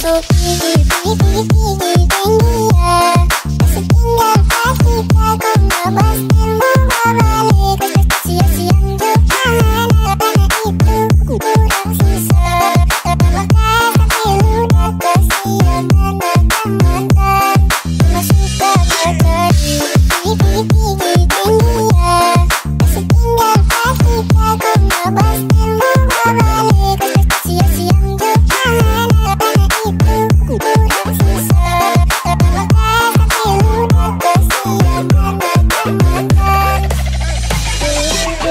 so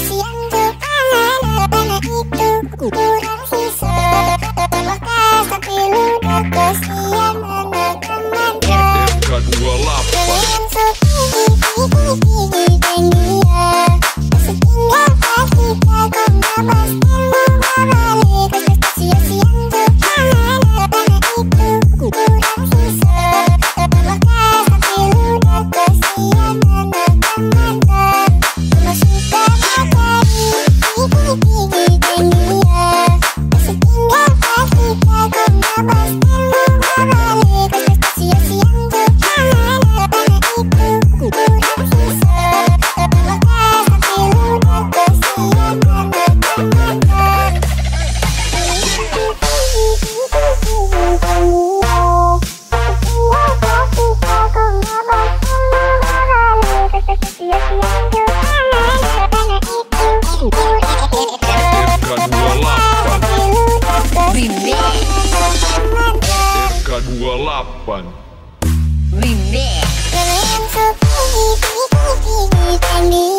especial. find me